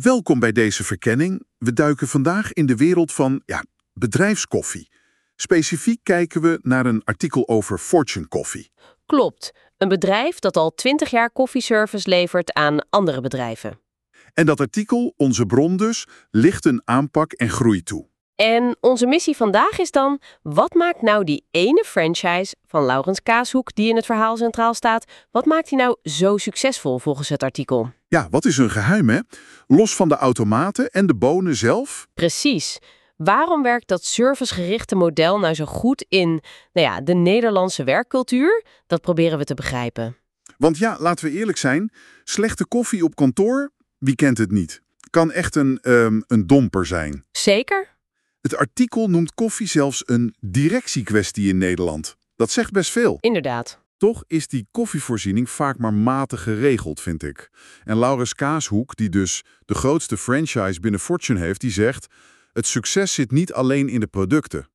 Welkom bij deze verkenning. We duiken vandaag in de wereld van ja, bedrijfskoffie. Specifiek kijken we naar een artikel over Fortune Coffee. Klopt. Een bedrijf dat al 20 jaar koffieservice levert aan andere bedrijven. En dat artikel, onze bron dus, ligt een aanpak en groei toe. En onze missie vandaag is dan, wat maakt nou die ene franchise van Laurens Kaashoek die in het verhaal centraal staat, wat maakt die nou zo succesvol volgens het artikel? Ja, wat is hun geheim, hè? Los van de automaten en de bonen zelf? Precies. Waarom werkt dat servicegerichte model nou zo goed in nou ja, de Nederlandse werkcultuur? Dat proberen we te begrijpen. Want ja, laten we eerlijk zijn, slechte koffie op kantoor, wie kent het niet? Kan echt een, ehm, een domper zijn. Zeker? Het artikel noemt koffie zelfs een directiekwestie in Nederland. Dat zegt best veel. Inderdaad. Toch is die koffievoorziening vaak maar matig geregeld, vind ik. En Laurens Kaashoek, die dus de grootste franchise binnen Fortune heeft, die zegt... het succes zit niet alleen in de producten.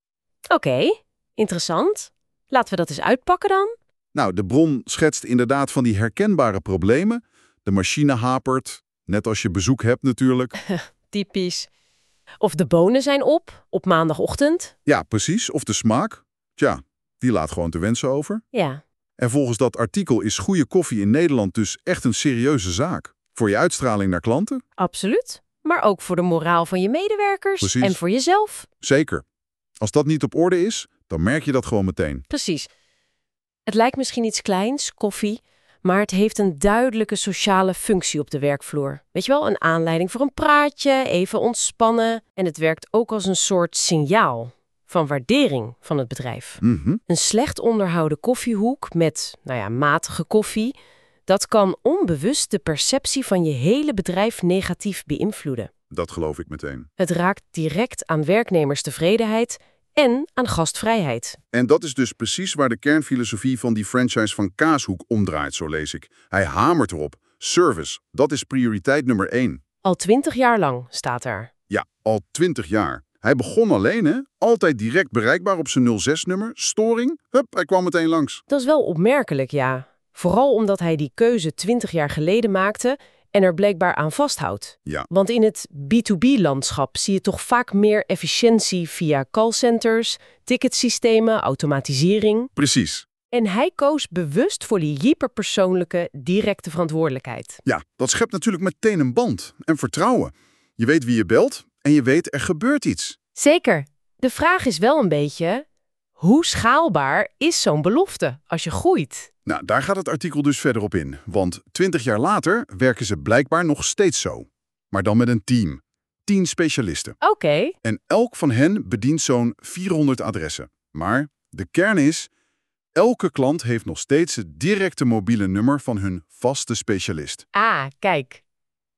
Oké, interessant. Laten we dat eens uitpakken dan. Nou, de bron schetst inderdaad van die herkenbare problemen. De machine hapert, net als je bezoek hebt natuurlijk. Typisch. Of de bonen zijn op, op maandagochtend. Ja, precies. Of de smaak. Tja, die laat gewoon te wensen over. Ja, En volgens dat artikel is goede koffie in Nederland dus echt een serieuze zaak. Voor je uitstraling naar klanten? absoluut. Maar ook voor de moraal van je medewerkers Precies. en voor jezelf. Zeker. Als dat niet op orde is, dan merk je dat gewoon meteen. Precies. Het lijkt misschien iets kleins, koffie, maar het heeft een duidelijke sociale functie op de werkvloer. Weet je wel, een aanleiding voor een praatje, even ontspannen. En het werkt ook als een soort signaal van waardering van het bedrijf. Mhm. Een slecht onderhouden koffiehoek met, nou ja, matige koffie, dat kan onbewust de perceptie van je hele bedrijf negatief beïnvloeden. Dat geloof ik meteen. Het raakt direct aan werknemerstevredenheid en aan gastvrijheid. En dat is dus precies waar de kernfilosofie van die franchise van Kaashoek omdraait, zo lees ik. Hij hamert erop. Service, dat is prioriteit nummer één. Al twintig jaar lang staat er. Ja, al twintig jaar. Hij begon alleen, hè? Altijd direct bereikbaar op zijn 06-nummer. Storing? Hup, hij kwam meteen langs. Dat is wel opmerkelijk, ja. Vooral omdat hij die keuze twintig jaar geleden maakte en er blijkbaar aan vasthoudt. Ja. Want in het B2B-landschap zie je toch vaak meer efficiëntie via callcenters, ticketsystemen, automatisering. Precies. En hij koos bewust voor die hyperpersoonlijke, directe verantwoordelijkheid. Ja, dat schept natuurlijk meteen een band en vertrouwen. Je weet wie je belt en je weet er gebeurt iets. Zeker. De vraag is wel een beetje, hoe schaalbaar is zo'n belofte als je groeit? Nou, daar gaat het artikel dus verder op in. Want 20 jaar later werken ze blijkbaar nog steeds zo. Maar dan met een team. 10 specialisten. Oké, En elk van hen bedient zo'n 400 adressen. Maar de kern is, elke klant heeft nog steeds het directe mobiele nummer van hun vaste specialist. ah, kijk.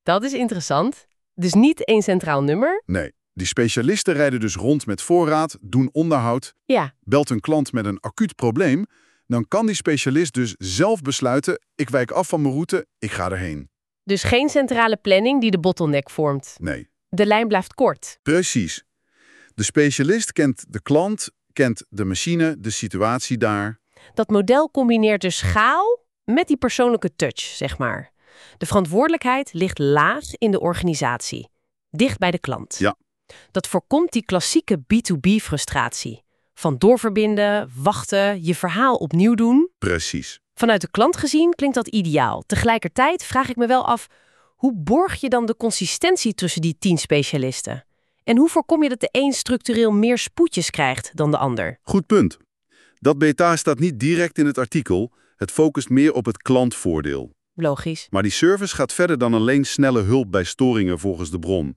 Dat is interessant. Dus niet één centraal nummer? Nee, die specialisten rijden dus rond met voorraad, doen onderhoud, Ja, belt een klant met een acuut probleem, dan kan die specialist dus zelf besluiten, ik wijk af van mijn route, ik ga erheen. dus geen centrale planning die de bottleneck vormt. Nee, De lijn blijft kort. precies. De specialist kent de klant, kent de machine, de situatie daar. Dat model combineert dus schaal met die persoonlijke touch, zeg maar. De verantwoordelijkheid ligt laag in de organisatie, dicht bij de klant. Ja. Dat voorkomt die klassieke B2B-frustratie. Van doorverbinden, wachten, je verhaal opnieuw doen. Precies. Vanuit de klant gezien klinkt dat ideaal. Tegelijkertijd vraag ik me wel af, hoe borg je dan de consistentie tussen die tien specialisten? En hoe voorkom je dat de een structureel meer spoedjes krijgt dan de ander? Goed punt. Dat beta staat niet direct in het artikel, het focust meer op het klantvoordeel. Logisch. Maar die service gaat verder dan alleen snelle hulp bij storingen volgens de bron.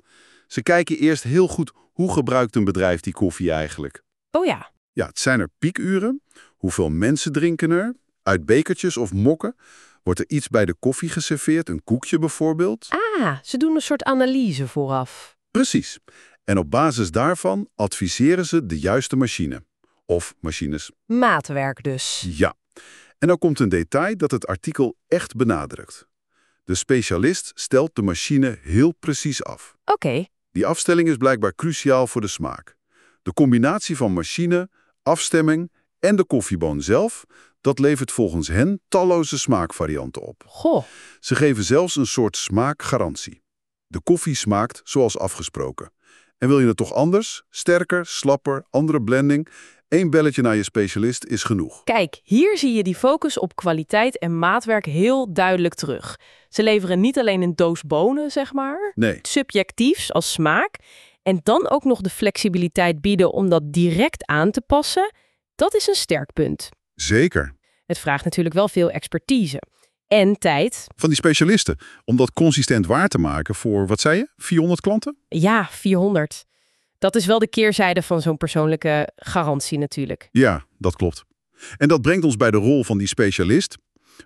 Ze kijken eerst heel goed hoe gebruikt een bedrijf die koffie eigenlijk. Oh ja, Ja, het zijn er piekuren. Hoeveel mensen drinken er? Uit bekertjes of mokken? Wordt er iets bij de koffie geserveerd, een koekje bijvoorbeeld? Ah, ze doen een soort analyse vooraf. Precies. En op basis daarvan adviseren ze de juiste machine. Of machines. Maatwerk dus. Ja. En dan komt een detail dat het artikel echt benadrukt. De specialist stelt de machine heel precies af. Oké, Die afstelling is blijkbaar cruciaal voor de smaak. De combinatie van machine, afstemming en de koffieboon zelf, dat levert volgens hen talloze smaakvarianten op. goh, Ze geven zelfs een soort smaakgarantie. De koffie smaakt zoals afgesproken. En wil je het toch anders? Sterker, slapper, andere blending? Eén belletje naar je specialist is genoeg. Kijk, hier zie je die focus op kwaliteit en maatwerk heel duidelijk terug. Ze leveren niet alleen een doos bonen, zeg maar, Nee, subjectiefs als smaak, en dan ook nog de flexibiliteit bieden om dat direct aan te passen. Dat is een sterk punt. zeker. Het vraagt natuurlijk wel veel expertise en tijd. Van die specialisten. Om dat consistent waar te maken voor, wat zei je, 400 klanten? Ja, 400. Dat is wel de keerzijde van zo'n persoonlijke garantie natuurlijk. Ja, dat klopt. En dat brengt ons bij de rol van die specialist,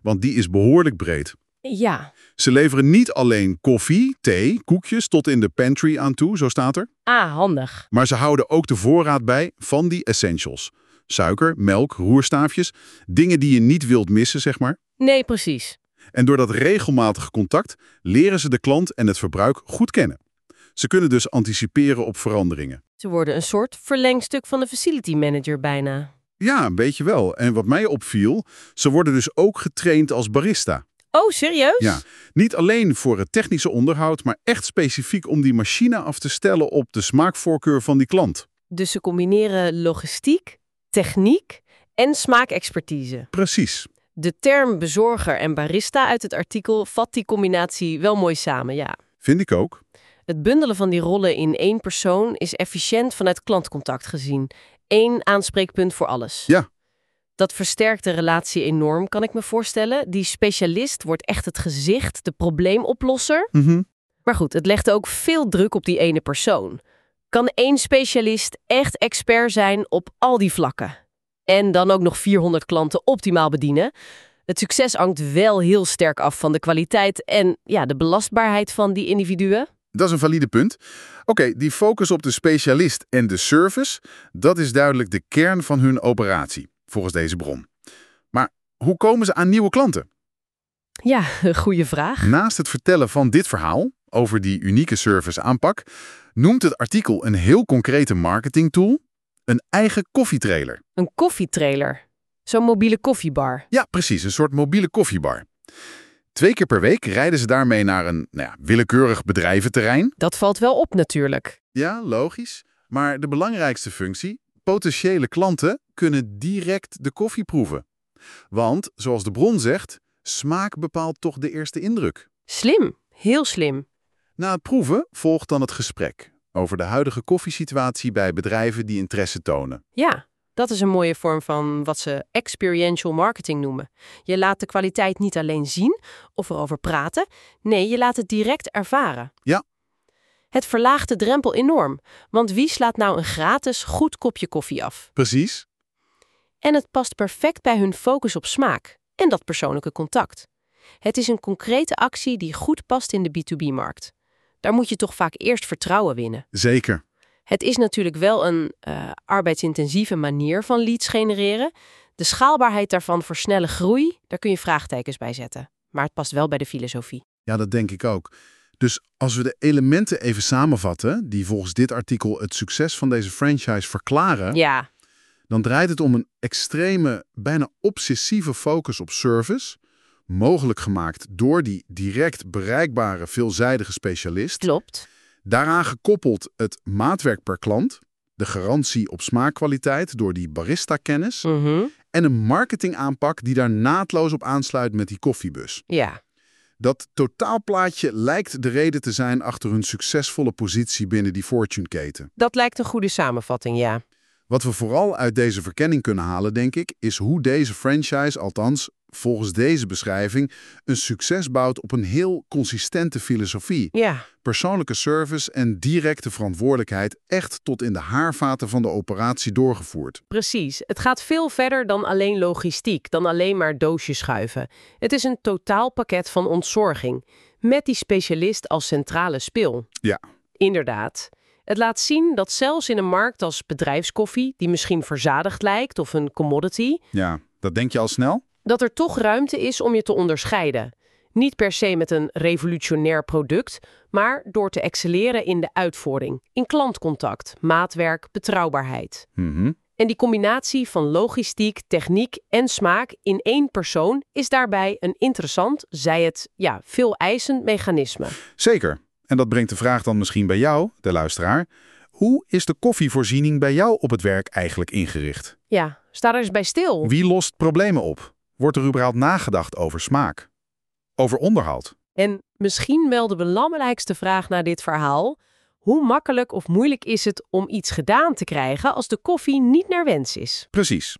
want die is behoorlijk breed. Ja, Ze leveren niet alleen koffie, thee, koekjes tot in de pantry aan toe, zo staat er. ah, handig. Maar ze houden ook de voorraad bij van die essentials. Suiker, melk, roerstaafjes, dingen die je niet wilt missen, zeg maar. Nee, precies. En door dat regelmatige contact leren ze de klant en het verbruik goed kennen. Ze kunnen dus anticiperen op veranderingen. Ze worden een soort verlengstuk van de facility manager bijna. Ja, een beetje wel. En wat mij opviel, ze worden dus ook getraind als barista. Oh, serieus? Ja, niet alleen voor het technische onderhoud, maar echt specifiek om die machine af te stellen op de smaakvoorkeur van die klant. Dus ze combineren logistiek, techniek en smaakexpertise. Precies. De term bezorger en barista uit het artikel vat die combinatie wel mooi samen, ja. Vind ik ook. Het bundelen van die rollen in één persoon is efficiënt vanuit klantcontact gezien. Eén aanspreekpunt voor alles. Ja. Dat versterkt de relatie enorm, kan ik me voorstellen. Die specialist wordt echt het gezicht, de probleemoplosser. Mhm. Maar goed, het legt ook veel druk op die ene persoon. Kan één specialist echt expert zijn op al die vlakken? En dan ook nog 400 klanten optimaal bedienen? Het succes hangt wel heel sterk af van de kwaliteit en ja, de belastbaarheid van die individuen. Dat is een valide punt. Oké, die focus op de specialist en de service, dat is duidelijk de kern van hun operatie, volgens deze bron. Maar hoe komen ze aan nieuwe klanten? Ja, goede vraag. Naast het vertellen van dit verhaal over die unieke service aanpak, noemt het artikel een heel concrete marketingtool, een eigen koffietrailer. Een koffietrailer. Zo'n mobiele koffiebar. Ja, precies, een soort mobiele koffiebar. Twee keer per week rijden ze daarmee naar een nou ja, willekeurig bedrijventerrein. Dat valt wel op natuurlijk. Ja, logisch. Maar de belangrijkste functie, potentiële klanten kunnen direct de koffie proeven. Want, zoals de bron zegt, smaak bepaalt toch de eerste indruk. Slim, heel slim. Na het proeven volgt dan het gesprek over de huidige koffiesituatie bij bedrijven die interesse tonen. Ja, dat is een mooie vorm van wat ze experiential marketing noemen. Je laat de kwaliteit niet alleen zien of erover praten, nee, je laat het direct ervaren. Ja. Het verlaagt de drempel enorm, want wie slaat nou een gratis goed kopje koffie af? Precies. En het past perfect bij hun focus op smaak en dat persoonlijke contact. Het is een concrete actie die goed past in de B2B-markt. Daar moet je toch vaak eerst vertrouwen winnen. Zeker. Het is natuurlijk wel een eh, arbeidsintensieve manier van leads genereren. De schaalbaarheid daarvan voor snelle groei, daar kun je vraagtekens bij zetten. Maar het past wel bij de filosofie. Ja, dat denk ik ook. Dus als we de elementen even samenvatten, die volgens dit artikel het succes van deze franchise verklaren, Ja, dan draait het om een extreme, bijna obsessieve focus op service, mogelijk gemaakt door die direct bereikbare veelzijdige specialist. klopt. Daaraan gekoppeld het maatwerk per klant, de garantie op smaakkwaliteit door die barista-kennis Mhm. en een marketingaanpak die daar naadloos op aansluit met die koffiebus. Ja, Dat totaalplaatje lijkt de reden te zijn achter hun succesvolle positie binnen die Fortune-keten. dat lijkt een goede samenvatting, ja. Wat we vooral uit deze verkenning kunnen halen, denk ik, is hoe deze franchise, althans volgens deze beschrijving, een succes bouwt op een heel consistente filosofie. Ja, Persoonlijke service en directe verantwoordelijkheid echt tot in de haarvaten van de operatie doorgevoerd. precies. Het gaat veel verder dan alleen logistiek, dan alleen maar doosjes schuiven. Het is een totaalpakket van ontzorging, met die specialist als centrale spil. Ja. Inderdaad. Het laat zien dat zelfs in een markt als bedrijfskoffie, die misschien verzadigd lijkt of een commodity, Ja, dat denk je al snel? Dat er toch ruimte is om je te onderscheiden. Niet per se met een revolutionair product, maar door te excelleren in de uitvoering, in klantcontact, maatwerk, betrouwbaarheid. Mhm. En die combinatie van logistiek, techniek en smaak in één persoon is daarbij een interessant, zij het ja, veel eisend mechanisme. Zeker. En dat brengt de vraag dan misschien bij jou, de luisteraar. Hoe is de koffievoorziening bij jou op het werk eigenlijk ingericht? Ja, sta er eens bij stil. Wie lost problemen op? Wordt er überhaupt nagedacht over smaak? Over onderhoud? En misschien wel de belangrijkste vraag na dit verhaal. Hoe makkelijk of moeilijk is het om iets gedaan te krijgen als de koffie niet naar wens is? Precies.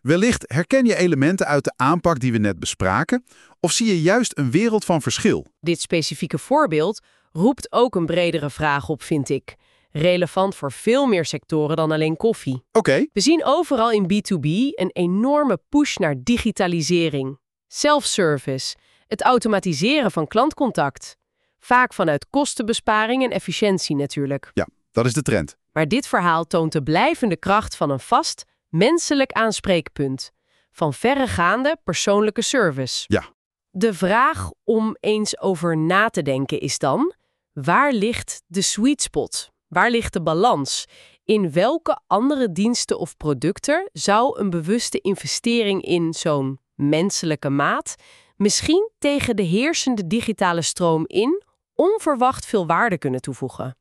Wellicht herken je elementen uit de aanpak die we net bespraken, of zie je juist een wereld van verschil. Dit specifieke voorbeeld roept ook een bredere vraag op, vind ik. Relevant voor veel meer sectoren dan alleen koffie. Oké, We zien overal in B2B een enorme push naar digitalisering. Self-service, het automatiseren van klantcontact. Vaak vanuit kostenbesparing en efficiëntie natuurlijk. ja, dat is de trend. Maar dit verhaal toont de blijvende kracht van een vast, menselijk aanspreekpunt. Van verregaande persoonlijke service. Ja. De vraag om eens over na te denken is dan: waar ligt de sweet spot? Waar ligt de balans? In welke andere diensten of producten zou een bewuste investering in zo'n menselijke maat misschien tegen de heersende digitale stroom in onverwacht veel waarde kunnen toevoegen?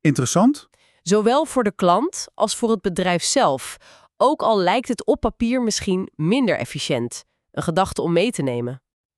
Interessant. Zowel voor de klant als voor het bedrijf zelf. Ook al lijkt het op papier misschien minder efficiënt. Een gedachte om mee te nemen.